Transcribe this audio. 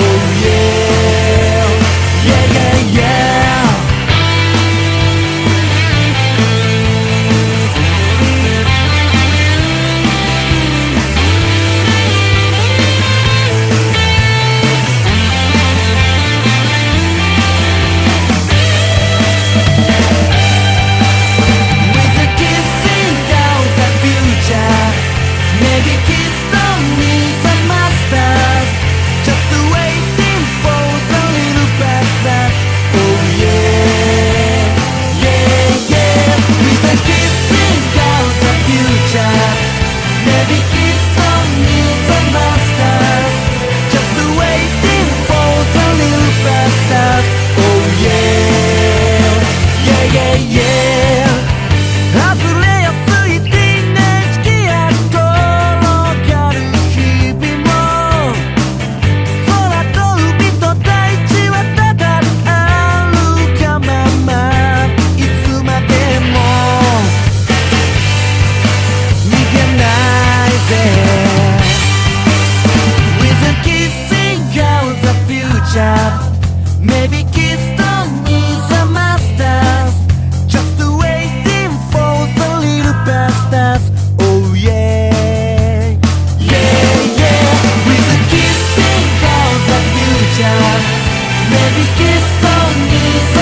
for you. yeah. Every kiss on me.